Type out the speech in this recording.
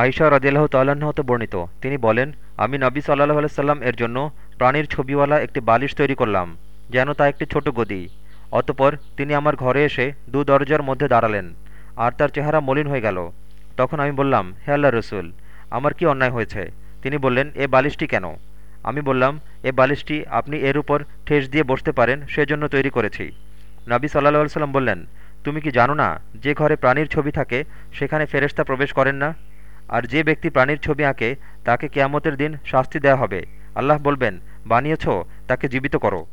আয়সা তাল্লাহ্ন হতে বর্ণিত। তিনি বলেন, আমি নবী সাল্লাহ আলাইসাল্লাম এর জন্য প্রাণীর ছবিওয়ালা একটি বালিশ তৈরি করলাম, যেন তা একটি ছোট গদি। অতপর তিনি আমার ঘরে এসে দু দরজার মধ্যে দাঁড়ালেন, আর তার চেহারা মলিন হয়ে গেল। তখন আমি বললাম, হে আল্লাহ রসুল, আমার কি অন্যায় হয়েছে? তিনি বললেন, এ বালিশটি কেন? আমি বললাম, এ বালিশটি আপনি এর উপর ঠেস দিয়ে বসতে পারেন, সেজন্য তৈরি করেছি। নবী সাল্লাহ সাল্লাম বললেন, তুমি কি জানো না, যে ঘরে প্রাণীর ছবি থাকে, সেখানে ফেরেস্তা প্রবেশ করেন না? আর যে ব্যক্তি প্রাণীর ছবি আঁকে, তাকে কেয়ামতের দিন শাস্তি দেয়া হবে। আল্লাহ বলবেন, বানিয়েছ, তাকে জীবিত করো।